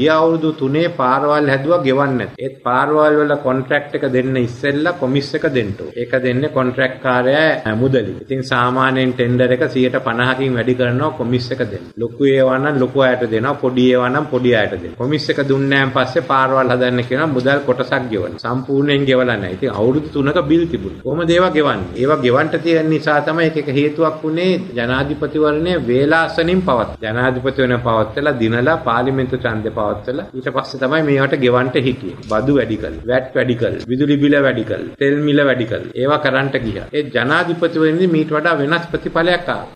ගිය අවුරුදු 3 පාරවල් හැදුවා ගෙවන්න නැති. ඒත් පාරවල් වල කොන්ට්‍රැක්ට් එක දෙන්න ඉස්සෙල්ලා කොමිස් එක දෙන්න ඕනේ. ඒක දෙන්නේ කොන්ට්‍රැක්ට් කාර්යය මුදලි. ඉතින් සාමාන්‍යයෙන් ටෙන්ඩර් එක 150කින් වැඩි කරනවා කොමිස් එක දෙන්න. ලොකු ඒවා නම් ලොකු අයට දෙනවා, පොඩි ඒවා නම් පොඩි අයට දෙනවා. කොමිස් එක දුන්නාන් පස්සේ පාරවල් හදන්න කියනවා මුදල් කොටසක් ගෙවන්න. සම්පූර්ණයෙන් ගෙවලා නැහැ. ඉතින් අවුරුදු 3ක බිල් තිබුණා. කොහොමද ඒවා ගෙවන්නේ? ඒවා ගෙවන්න තියෙන නිසා තමයි එක එක හේතුවක් වුණේ ජනාධිපතිවරණය වේලාසනින් පවත්. ජනාධිපතිවරණය පවත්වලා දිනලා පාර්ලිමේන්තු ඡන්දේ පවත්වලා ඊට පස්සේ තමයි මේවට ගෙවන්න හිටියේ. බදු වැඩි කළා. වැට් වැඩි කළා. විදුලි බිල වැඩි කළා. තෙල් මිල වැඩි කළා. ඒවා කරන්ට ගියා. ඒ ජනාධිපතිවරණය මීට වඩා වෙනස් ප්‍රතිඵලයක් ආවා.